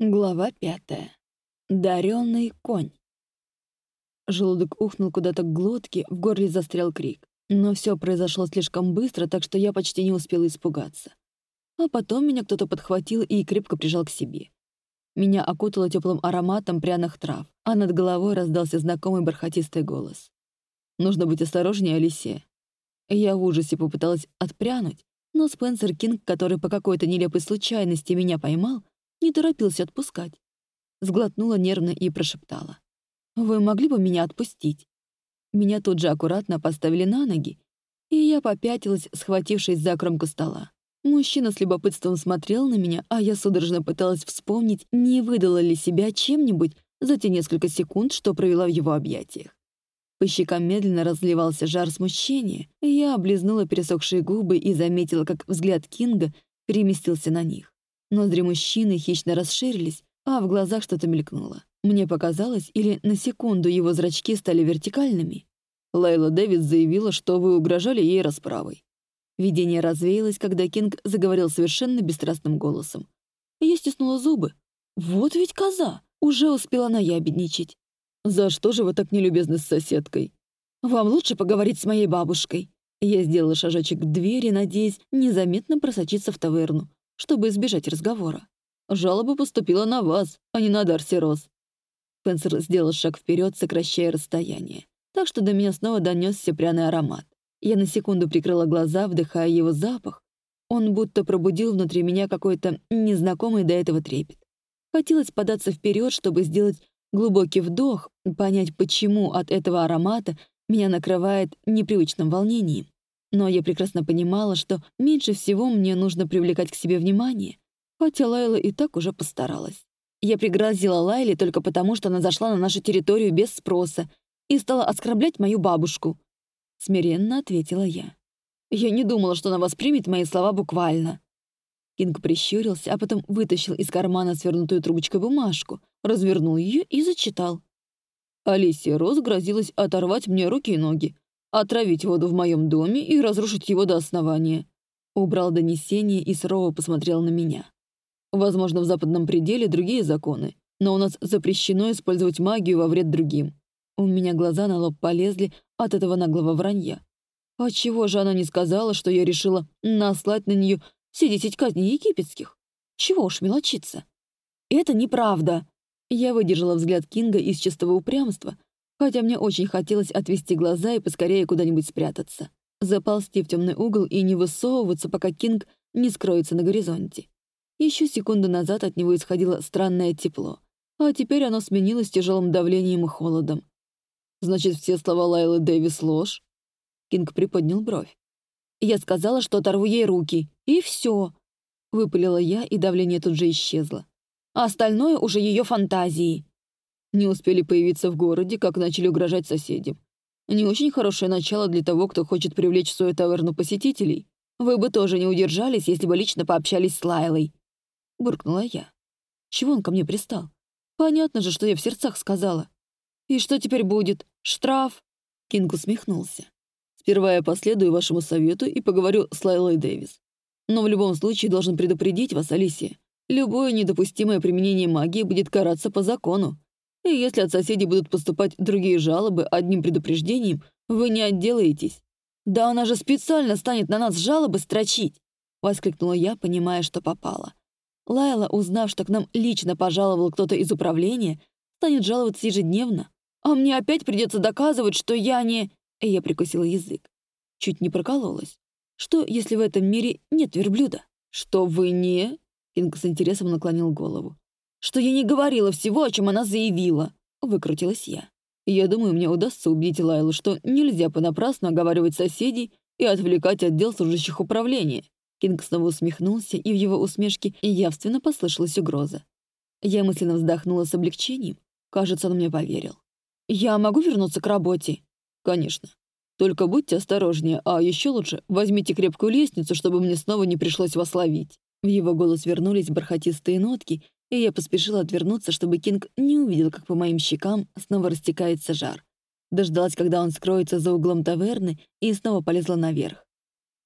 Глава пятая. Дарённый конь. Желудок ухнул куда-то к глотке, в горле застрял крик. Но все произошло слишком быстро, так что я почти не успела испугаться. А потом меня кто-то подхватил и крепко прижал к себе. Меня окутало теплым ароматом пряных трав, а над головой раздался знакомый бархатистый голос. «Нужно быть осторожнее, Алисия». Я в ужасе попыталась отпрянуть, но Спенсер Кинг, который по какой-то нелепой случайности меня поймал, не торопился отпускать. Сглотнула нервно и прошептала. «Вы могли бы меня отпустить?» Меня тут же аккуратно поставили на ноги, и я попятилась, схватившись за кромку стола. Мужчина с любопытством смотрел на меня, а я судорожно пыталась вспомнить, не выдала ли себя чем-нибудь за те несколько секунд, что провела в его объятиях. По щекам медленно разливался жар смущения, и я облизнула пересохшие губы и заметила, как взгляд Кинга переместился на них. Ноздри мужчины хищно расширились, а в глазах что-то мелькнуло. Мне показалось, или на секунду его зрачки стали вертикальными. Лайла Дэвис заявила, что вы угрожали ей расправой. Видение развеялось, когда Кинг заговорил совершенно бесстрастным голосом. Я стиснула зубы. «Вот ведь коза! Уже успела наябедничать. За что же вы так нелюбезны с соседкой? Вам лучше поговорить с моей бабушкой». Я сделала шажочек к двери, надеясь незаметно просочиться в таверну, чтобы избежать разговора. Жалоба поступила на вас, а не на Дарси Рос. Спенсер сделал шаг вперед, сокращая расстояние, так что до меня снова донесся пряный аромат. Я на секунду прикрыла глаза, вдыхая его запах. Он будто пробудил внутри меня какой-то незнакомый до этого трепет. Хотелось податься вперед, чтобы сделать глубокий вдох, понять, почему от этого аромата меня накрывает непривычным волнением. Но я прекрасно понимала, что меньше всего мне нужно привлекать к себе внимание, хотя Лайла и так уже постаралась. Я пригрозила Лайле только потому, что она зашла на нашу территорию без спроса и стала оскорблять мою бабушку. Смиренно ответила я. Я не думала, что она воспримет мои слова буквально. Кинг прищурился, а потом вытащил из кармана свернутую трубочкой бумажку, развернул ее и зачитал. Алисия Роз грозилась оторвать мне руки и ноги, отравить воду в моем доме и разрушить его до основания. Убрал донесение и сурово посмотрел на меня. Возможно, в западном пределе другие законы, но у нас запрещено использовать магию во вред другим. У меня глаза на лоб полезли от этого наглого вранья. А чего же она не сказала, что я решила наслать на нее все десять казней египетских? Чего уж мелочиться? Это неправда. Я выдержала взгляд Кинга из чистого упрямства, хотя мне очень хотелось отвести глаза и поскорее куда-нибудь спрятаться, заползти в темный угол и не высовываться, пока Кинг не скроется на горизонте. Еще секунду назад от него исходило странное тепло, а теперь оно сменилось тяжелым давлением и холодом. «Значит, все слова Лайлы Дэвис — ложь?» Кинг приподнял бровь. «Я сказала, что оторву ей руки, и все. Выпалила я, и давление тут же исчезло. А остальное уже ее фантазии не успели появиться в городе, как начали угрожать соседям. Не очень хорошее начало для того, кто хочет привлечь в свою таверну посетителей. Вы бы тоже не удержались, если бы лично пообщались с Лайлой. Буркнула я. Чего он ко мне пристал? Понятно же, что я в сердцах сказала. И что теперь будет? Штраф? Кинг усмехнулся. Сперва я последую вашему совету и поговорю с Лайлой Дэвис. Но в любом случае должен предупредить вас, Алисия. Любое недопустимое применение магии будет караться по закону. И если от соседей будут поступать другие жалобы одним предупреждением, вы не отделаетесь. «Да она же специально станет на нас жалобы строчить!» — воскликнула я, понимая, что попала. Лайла, узнав, что к нам лично пожаловал кто-то из управления, станет жаловаться ежедневно. А мне опять придется доказывать, что я не... И я прикусила язык. Чуть не прокололась. Что, если в этом мире нет верблюда? Что вы не... Кинг с интересом наклонил голову что я не говорила всего, о чем она заявила», — выкрутилась я. «Я думаю, мне удастся убедить Лайлу, что нельзя понапрасну оговаривать соседей и отвлекать отдел служащих управления». Кинг снова усмехнулся, и в его усмешке явственно послышалась угроза. Я мысленно вздохнула с облегчением. Кажется, он мне поверил. «Я могу вернуться к работе?» «Конечно. Только будьте осторожнее, а еще лучше возьмите крепкую лестницу, чтобы мне снова не пришлось вас ловить». В его голос вернулись бархатистые нотки, и я поспешила отвернуться, чтобы Кинг не увидел, как по моим щекам снова растекается жар. Дождалась, когда он скроется за углом таверны, и снова полезла наверх.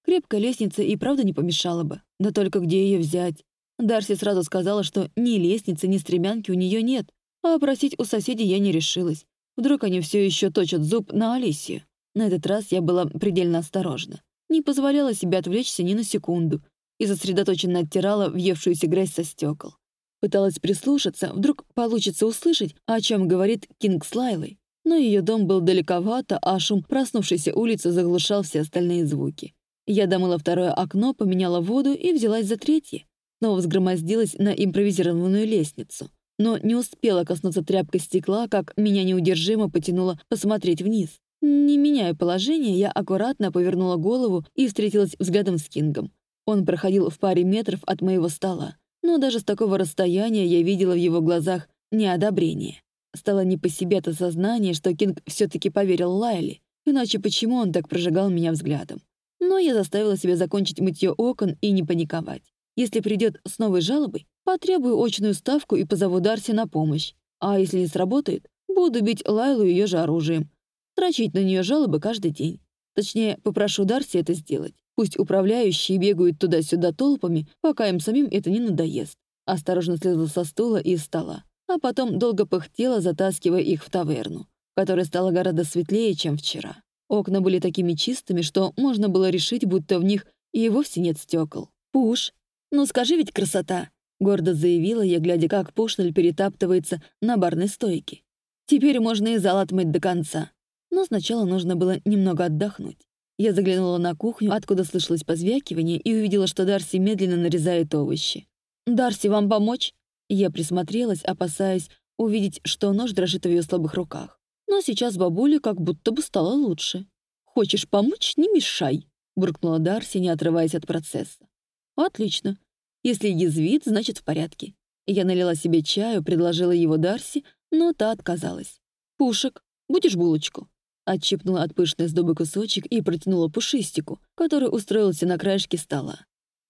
Крепкая лестница и правда не помешала бы. Да только где ее взять? Дарси сразу сказала, что ни лестницы, ни стремянки у нее нет, а просить у соседей я не решилась. Вдруг они все еще точат зуб на Алисию. На этот раз я была предельно осторожна. Не позволяла себе отвлечься ни на секунду и сосредоточенно оттирала въевшуюся грязь со стекол. Пыталась прислушаться, вдруг получится услышать, о чем говорит Кинг с Лайлой. Но ее дом был далековато, а шум проснувшейся улицы заглушал все остальные звуки. Я домыла второе окно, поменяла воду и взялась за третье. Снова взгромоздилась на импровизированную лестницу. Но не успела коснуться тряпкой стекла, как меня неудержимо потянуло посмотреть вниз. Не меняя положение, я аккуратно повернула голову и встретилась взглядом с Кингом. Он проходил в паре метров от моего стола но даже с такого расстояния я видела в его глазах неодобрение. Стало не по себе от осознания, что Кинг все таки поверил Лайли, иначе почему он так прожигал меня взглядом? Но я заставила себя закончить мытье окон и не паниковать. Если придет с новой жалобой, потребую очную ставку и позову Дарси на помощь. А если не сработает, буду бить Лайлу ее же оружием. Строчить на нее жалобы каждый день. Точнее, попрошу Дарси это сделать. Пусть управляющие бегают туда-сюда толпами, пока им самим это не надоест. Осторожно слезла со стула и стола, а потом долго пыхтела, затаскивая их в таверну, которая стала гораздо светлее, чем вчера. Окна были такими чистыми, что можно было решить, будто в них и вовсе нет стекол. «Пуш, ну скажи ведь красота!» — гордо заявила я, глядя, как Пушнель перетаптывается на барной стойке. «Теперь можно и зал отмыть до конца. Но сначала нужно было немного отдохнуть. Я заглянула на кухню, откуда слышалось позвякивание, и увидела, что Дарси медленно нарезает овощи. «Дарси, вам помочь?» Я присмотрелась, опасаясь увидеть, что нож дрожит в ее слабых руках. Но сейчас бабуле как будто бы стало лучше. «Хочешь помочь? Не мешай!» — буркнула Дарси, не отрываясь от процесса. «Отлично. Если язвит, значит в порядке». Я налила себе чаю, предложила его Дарси, но та отказалась. «Пушек, будешь булочку?» Отщипнула от пышной сдобы кусочек и протянула пушистику, который устроился на краешке стола.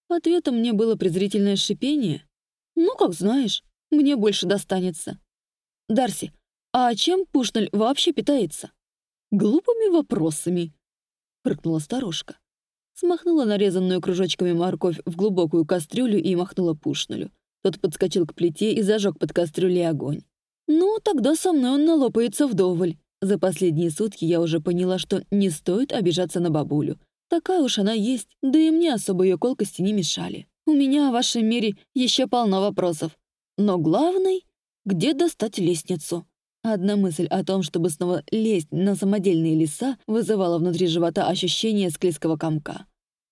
Ответом мне было презрительное шипение. «Ну, как знаешь, мне больше достанется». «Дарси, а чем Пушнель вообще питается?» «Глупыми вопросами», — фыркнула старушка. Смахнула нарезанную кружочками морковь в глубокую кастрюлю и махнула Пушнелю. Тот подскочил к плите и зажег под кастрюлей огонь. «Ну, тогда со мной он налопается вдоволь. За последние сутки я уже поняла, что не стоит обижаться на бабулю. Такая уж она есть, да и мне особо ее колкости не мешали. У меня в вашем мире еще полно вопросов. Но главный — где достать лестницу? Одна мысль о том, чтобы снова лезть на самодельные леса, вызывала внутри живота ощущение склизкого комка.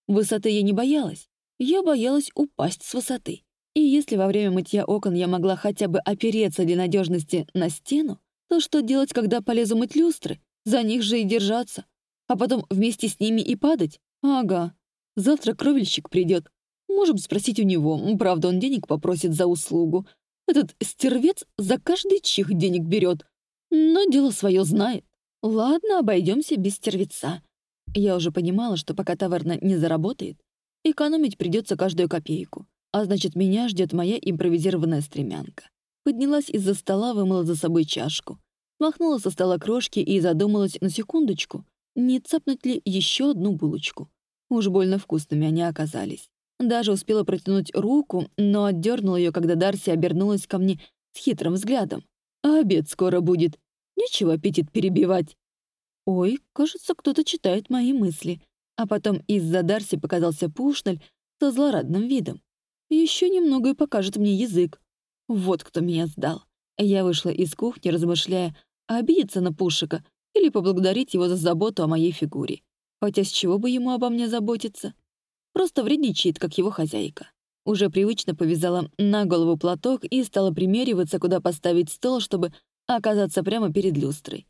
Высоты я не боялась. Я боялась упасть с высоты. И если во время мытья окон я могла хотя бы опереться для надежности на стену, то что делать, когда полезу мыть люстры? За них же и держаться. А потом вместе с ними и падать? Ага. Завтра кровельщик придет. Можем спросить у него. Правда, он денег попросит за услугу. Этот стервец за каждый чих денег берет. Но дело свое знает. Ладно, обойдемся без стервеца. Я уже понимала, что пока таверна не заработает, экономить придется каждую копейку. А значит, меня ждет моя импровизированная стремянка. Поднялась из-за стола, вымыла за собой чашку. Махнула со стола крошки и задумалась на секундочку, не цапнуть ли еще одну булочку. Уж больно вкусными они оказались. Даже успела протянуть руку, но отдернула ее, когда Дарси обернулась ко мне с хитрым взглядом. «А обед скоро будет. Нечего аппетит перебивать». Ой, кажется, кто-то читает мои мысли. А потом из-за Дарси показался Пушнель со злорадным видом. Еще немного и покажет мне язык. Вот кто меня сдал. Я вышла из кухни, размышляя, обидеться на Пушика или поблагодарить его за заботу о моей фигуре. Хотя с чего бы ему обо мне заботиться? Просто вредничает, как его хозяйка. Уже привычно повязала на голову платок и стала примериваться, куда поставить стол, чтобы оказаться прямо перед люстрой.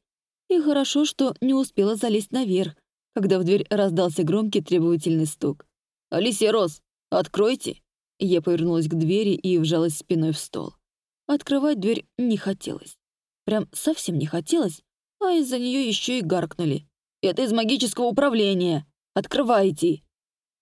И хорошо, что не успела залезть наверх, когда в дверь раздался громкий требовательный стук. «Алисия Рос, откройте!» Я повернулась к двери и вжалась спиной в стол. Открывать дверь не хотелось. Прям совсем не хотелось, а из-за нее еще и гаркнули. «Это из магического управления! Открывайте!»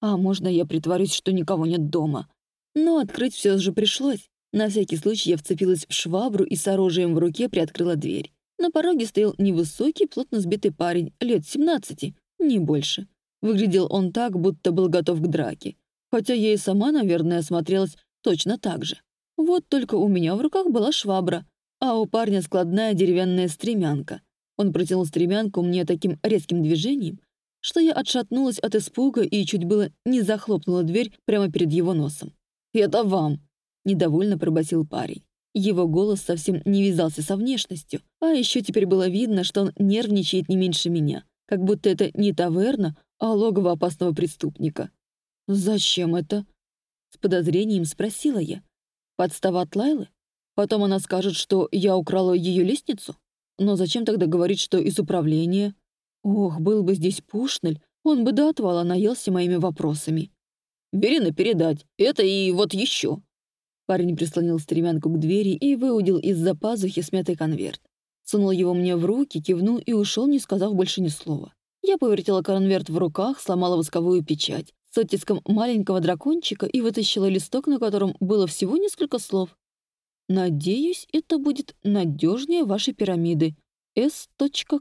А можно я притворюсь, что никого нет дома? Но открыть все же пришлось. На всякий случай я вцепилась в швабру и с оружием в руке приоткрыла дверь. На пороге стоял невысокий, плотно сбитый парень, лет 17, не больше. Выглядел он так, будто был готов к драке хотя и сама, наверное, осмотрелась точно так же. Вот только у меня в руках была швабра, а у парня складная деревянная стремянка. Он протянул стремянку мне таким резким движением, что я отшатнулась от испуга и чуть было не захлопнула дверь прямо перед его носом. «Это вам!» — недовольно пробасил парень. Его голос совсем не вязался со внешностью, а еще теперь было видно, что он нервничает не меньше меня, как будто это не таверна, а логово опасного преступника. «Зачем это?» — с подозрением спросила я. «Подстава от Лайлы? Потом она скажет, что я украла ее лестницу? Но зачем тогда говорить, что из управления? Ох, был бы здесь Пушнель, он бы до отвала наелся моими вопросами». «Верина передать, это и вот еще», Парень прислонил стремянку к двери и выудил из-за пазухи смятый конверт. Сунул его мне в руки, кивнул и ушел, не сказав больше ни слова. Я повертела конверт в руках, сломала восковую печать с оттиском маленького дракончика и вытащила листок, на котором было всего несколько слов. «Надеюсь, это будет надежнее вашей пирамиды. С.К.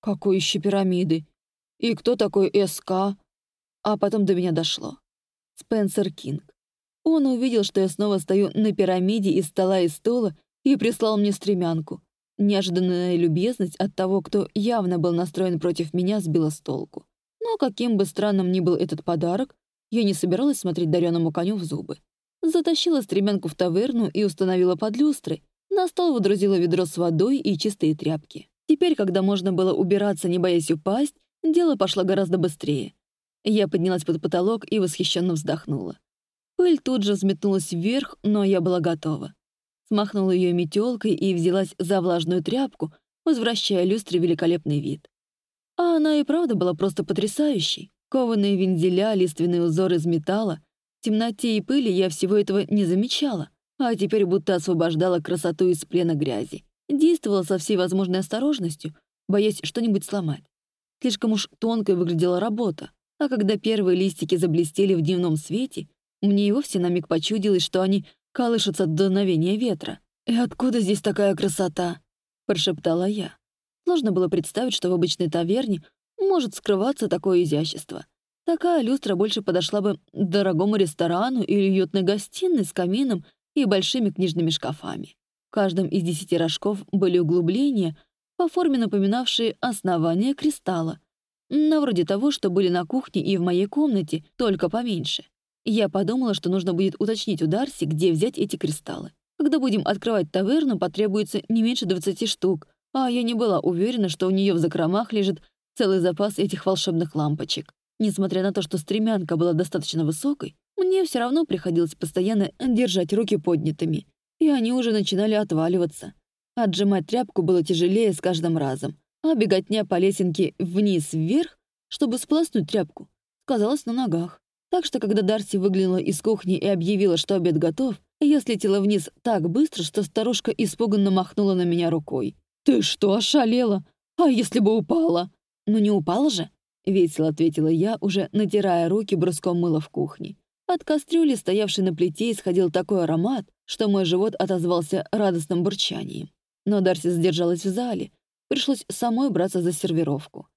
«Какой еще пирамиды? И кто такой СК?» А потом до меня дошло. Спенсер Кинг. Он увидел, что я снова стою на пирамиде из стола и стола и прислал мне стремянку. Неожиданная любезность от того, кто явно был настроен против меня, сбила с толку. Каким бы странным ни был этот подарок, я не собиралась смотреть дареному коню в зубы. Затащила стремянку в таверну и установила под люстрой. На стол водрузила ведро с водой и чистые тряпки. Теперь, когда можно было убираться, не боясь упасть, дело пошло гораздо быстрее. Я поднялась под потолок и восхищенно вздохнула. Пыль тут же взметнулась вверх, но я была готова. Смахнула ее метелкой и взялась за влажную тряпку, возвращая люстре великолепный вид. А она и правда была просто потрясающей. Кованые вензеля, лиственный узор из металла. В темноте и пыли я всего этого не замечала, а теперь будто освобождала красоту из плена грязи. Действовала со всей возможной осторожностью, боясь что-нибудь сломать. Слишком уж тонкой выглядела работа, а когда первые листики заблестели в дневном свете, мне и вовсе на миг почудилось, что они колышутся от дуновения ветра. «И откуда здесь такая красота?» — прошептала я. Сложно было представить, что в обычной таверне может скрываться такое изящество. Такая люстра больше подошла бы дорогому ресторану или уютной гостиной с камином и большими книжными шкафами. В каждом из десяти рожков были углубления, по форме напоминавшие основание кристалла, на вроде того, что были на кухне и в моей комнате, только поменьше. Я подумала, что нужно будет уточнить у Дарси, где взять эти кристаллы. Когда будем открывать таверну, потребуется не меньше 20 штук, а я не была уверена, что у нее в закромах лежит целый запас этих волшебных лампочек. Несмотря на то, что стремянка была достаточно высокой, мне все равно приходилось постоянно держать руки поднятыми, и они уже начинали отваливаться. Отжимать тряпку было тяжелее с каждым разом, а беготня по лесенке вниз-вверх, чтобы сплоснуть тряпку, казалось на ногах. Так что, когда Дарси выглянула из кухни и объявила, что обед готов, я слетела вниз так быстро, что старушка испуганно махнула на меня рукой. «Ты что, ошалела? А если бы упала?» «Ну не упала же?» — весело ответила я, уже натирая руки бруском мыла в кухне. От кастрюли, стоявшей на плите, исходил такой аромат, что мой живот отозвался радостным бурчанием. Но Дарси задержалась в зале. Пришлось самой браться за сервировку.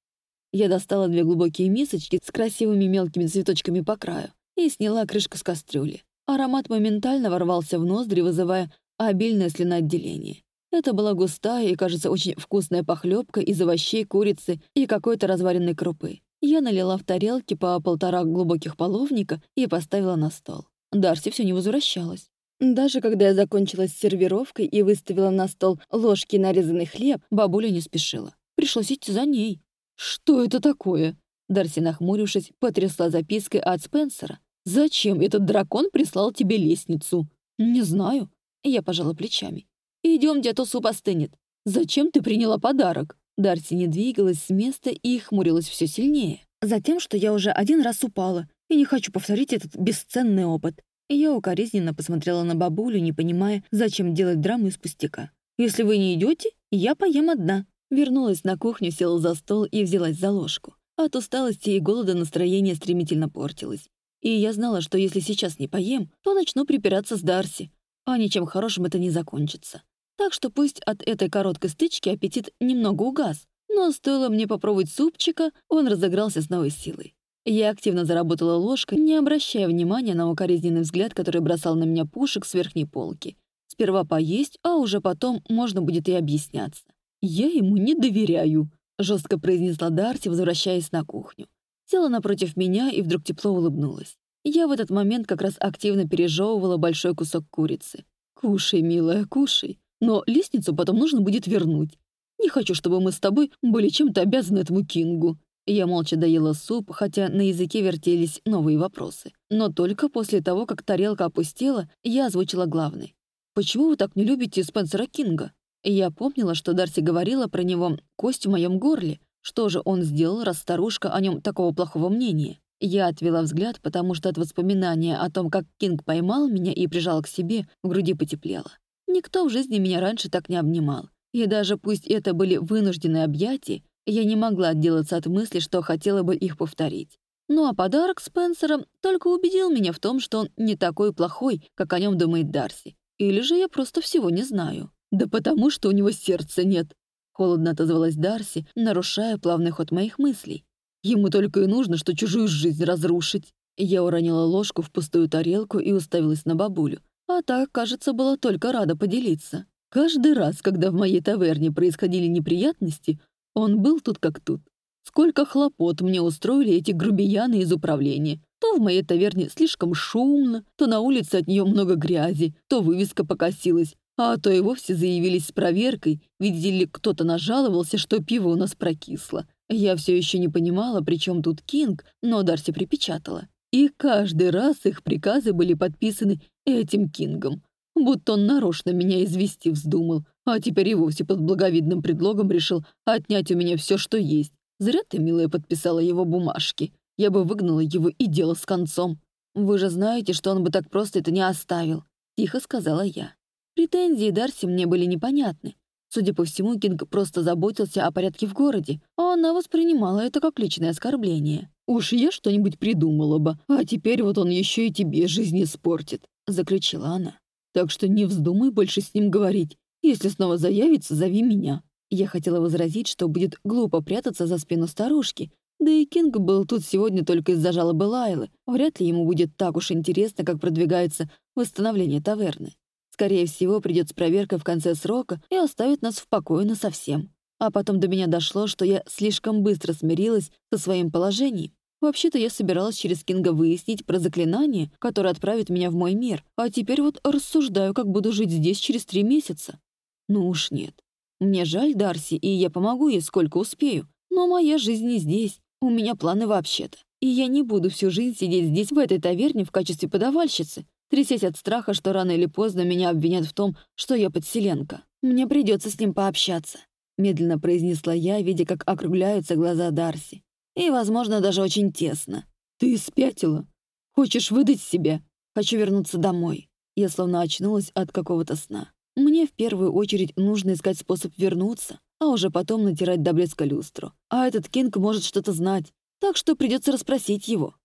Я достала две глубокие мисочки с красивыми мелкими цветочками по краю и сняла крышку с кастрюли. Аромат моментально ворвался в ноздри, вызывая обильное слюноотделение. Это была густая и, кажется, очень вкусная похлебка из овощей, курицы и какой-то разваренной крупы. Я налила в тарелки по полтора глубоких половника и поставила на стол. Дарси все не возвращалась. Даже когда я закончила с сервировкой и выставила на стол ложки нарезанный хлеб, бабуля не спешила. Пришлось идти за ней. «Что это такое?» Дарси, нахмурившись, потрясла запиской от Спенсера. «Зачем этот дракон прислал тебе лестницу?» «Не знаю». Я пожала плечами. «Идемте, а то суп остынет. Зачем ты приняла подарок?» Дарси не двигалась с места и хмурилась все сильнее. «Затем, что я уже один раз упала, и не хочу повторить этот бесценный опыт». Я укоризненно посмотрела на бабулю, не понимая, зачем делать драму из пустяка. «Если вы не идете, я поем одна». Вернулась на кухню, села за стол и взялась за ложку. От усталости и голода настроение стремительно портилось. И я знала, что если сейчас не поем, то начну припираться с Дарси, а ничем хорошим это не закончится. Так что пусть от этой короткой стычки аппетит немного угас, но стоило мне попробовать супчика, он разыгрался с новой силой. Я активно заработала ложкой, не обращая внимания на укоризненный взгляд, который бросал на меня пушек с верхней полки. Сперва поесть, а уже потом можно будет и объясняться. «Я ему не доверяю», — жестко произнесла Дарси, возвращаясь на кухню. Села напротив меня и вдруг тепло улыбнулась. Я в этот момент как раз активно пережевывала большой кусок курицы. «Кушай, милая, кушай. Но лестницу потом нужно будет вернуть. Не хочу, чтобы мы с тобой были чем-то обязаны этому Кингу». Я молча доела суп, хотя на языке вертелись новые вопросы. Но только после того, как тарелка опустела, я озвучила главный. «Почему вы так не любите Спенсера Кинга?» Я помнила, что Дарси говорила про него «кость в моем горле». Что же он сделал, раз старушка о нем такого плохого мнения? Я отвела взгляд, потому что от воспоминания о том, как Кинг поймал меня и прижал к себе, в груди потеплело. Никто в жизни меня раньше так не обнимал. И даже пусть это были вынужденные объятия, я не могла отделаться от мысли, что хотела бы их повторить. Ну а подарок Спенсера только убедил меня в том, что он не такой плохой, как о нем думает Дарси. Или же я просто всего не знаю. Да потому, что у него сердца нет. Холодно отозвалась Дарси, нарушая плавный ход моих мыслей. Ему только и нужно, что чужую жизнь разрушить. Я уронила ложку в пустую тарелку и уставилась на бабулю. А так, кажется, была только рада поделиться. Каждый раз, когда в моей таверне происходили неприятности, он был тут как тут. Сколько хлопот мне устроили эти грубияны из управления. То в моей таверне слишком шумно, то на улице от нее много грязи, то вывеска покосилась, а то и вовсе заявились с проверкой, видели ли кто-то нажаловался, что пиво у нас прокисло. Я все еще не понимала, при чем тут Кинг, но Дарси припечатала. И каждый раз их приказы были подписаны этим Кингом. Будто он нарочно меня извести вздумал, а теперь и вовсе под благовидным предлогом решил отнять у меня все, что есть. Зря ты, милая, подписала его бумажки. Я бы выгнала его и дело с концом. Вы же знаете, что он бы так просто это не оставил. Тихо сказала я. Претензии Дарси мне были непонятны. Судя по всему, Кинг просто заботился о порядке в городе, а она воспринимала это как личное оскорбление. «Уж я что-нибудь придумала бы, а теперь вот он еще и тебе жизнь испортит», — заключила она. «Так что не вздумай больше с ним говорить. Если снова заявится, зови меня». Я хотела возразить, что будет глупо прятаться за спину старушки, да и Кинг был тут сегодня только из-за жалобы Лайлы. Вряд ли ему будет так уж интересно, как продвигается восстановление таверны. Скорее всего, придет проверка в конце срока и оставит нас в покое насовсем. А потом до меня дошло, что я слишком быстро смирилась со своим положением. Вообще-то я собиралась через Кинга выяснить про заклинание, которое отправит меня в мой мир, а теперь вот рассуждаю, как буду жить здесь через три месяца. Ну уж нет. Мне жаль Дарси, и я помогу ей сколько успею. Но моя жизнь не здесь. У меня планы вообще-то. И я не буду всю жизнь сидеть здесь, в этой таверне, в качестве подавальщицы трясясь от страха, что рано или поздно меня обвинят в том, что я подселенка. Мне придется с ним пообщаться», — медленно произнесла я, видя, как округляются глаза Дарси. «И, возможно, даже очень тесно». «Ты спятила? Хочешь выдать себя? Хочу вернуться домой». Я словно очнулась от какого-то сна. Мне в первую очередь нужно искать способ вернуться, а уже потом натирать до блеска люстру. А этот Кинг может что-то знать, так что придется расспросить его.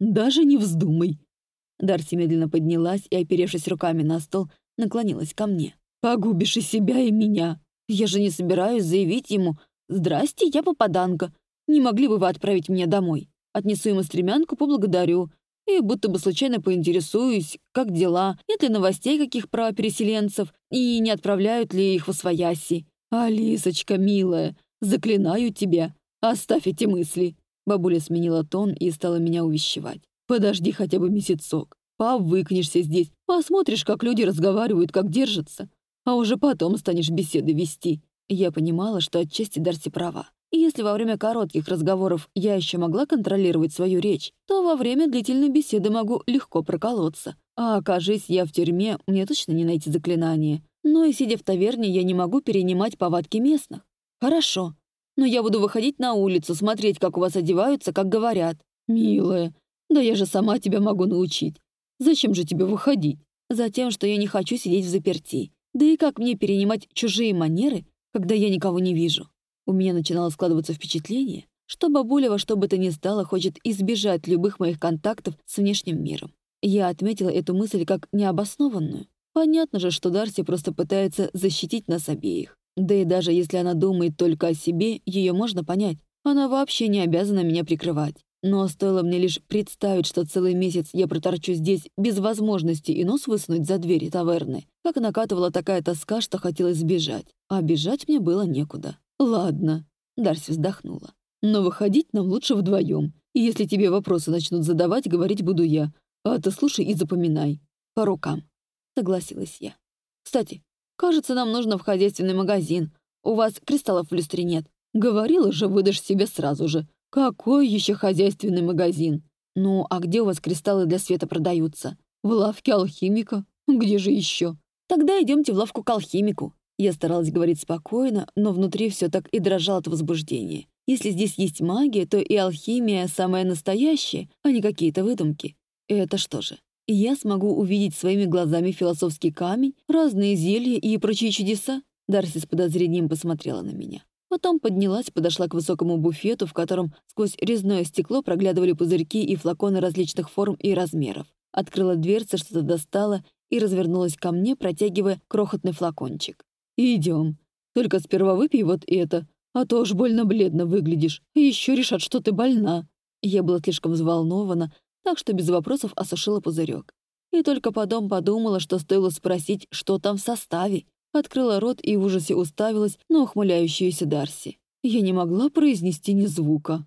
«Даже не вздумай», Дарси медленно поднялась и, оперевшись руками на стол, наклонилась ко мне. «Погубишь и себя, и меня. Я же не собираюсь заявить ему «Здрасте, я попаданка. Не могли бы вы отправить меня домой? Отнесу ему стремянку, поблагодарю. И будто бы случайно поинтересуюсь, как дела, нет ли новостей каких про переселенцев, и не отправляют ли их в освояси. Алисочка, милая, заклинаю тебя, оставь эти мысли». Бабуля сменила тон и стала меня увещевать. Подожди хотя бы месяцок. Повыкнешься здесь, посмотришь, как люди разговаривают, как держатся. А уже потом станешь беседы вести. Я понимала, что отчасти Дарси права. И если во время коротких разговоров я еще могла контролировать свою речь, то во время длительной беседы могу легко проколоться. А окажись я в тюрьме, мне точно не найти заклинание. Но и сидя в таверне, я не могу перенимать повадки местных. Хорошо. Но я буду выходить на улицу, смотреть, как у вас одеваются, как говорят. Милая, да я же сама тебя могу научить. Зачем же тебе выходить? Затем, что я не хочу сидеть в заперти. Да и как мне перенимать чужие манеры, когда я никого не вижу? У меня начинало складываться впечатление, что бабуля во что бы то ни стало хочет избежать любых моих контактов с внешним миром. Я отметила эту мысль как необоснованную. Понятно же, что Дарси просто пытается защитить нас обеих. Да и даже если она думает только о себе, ее можно понять. Она вообще не обязана меня прикрывать. Но стоило мне лишь представить, что целый месяц я проторчу здесь без возможности и нос высунуть за двери таверны, как накатывала такая тоска, что хотелось сбежать. А бежать мне было некуда. «Ладно», — Дарси вздохнула. «Но выходить нам лучше вдвоем. И если тебе вопросы начнут задавать, говорить буду я. А ты слушай и запоминай. По рукам», — согласилась я. «Кстати, кажется, нам нужно в хозяйственный магазин. У вас кристаллов в люстре нет. Говорила же, выдашь себе сразу же. Какой еще хозяйственный магазин? Ну, а где у вас кристаллы для света продаются? В лавке алхимика? Где же еще? Тогда идемте в лавку к алхимику. Я старалась говорить спокойно, но внутри все так и дрожало от возбуждения. Если здесь есть магия, то и алхимия самая настоящая, а не какие-то выдумки. Это что же? Я смогу увидеть своими глазами философский камень, разные зелья и прочие чудеса? Дарси с подозрением посмотрела на меня. Потом поднялась, подошла к высокому буфету, в котором сквозь резное стекло проглядывали пузырьки и флаконы различных форм и размеров. Открыла дверцы, что-то достала и развернулась ко мне, протягивая крохотный флакончик. «Идем. Только сперва выпей вот это, а то уж больно бледно выглядишь. Еще решат, что ты больна». Я была слишком взволнована, так что без вопросов осушила пузырек. И только потом подумала, что стоило спросить, что там в составе, Открыла рот и в ужасе уставилась на ухмыляющуюся Дарси. Я не могла произнести ни звука.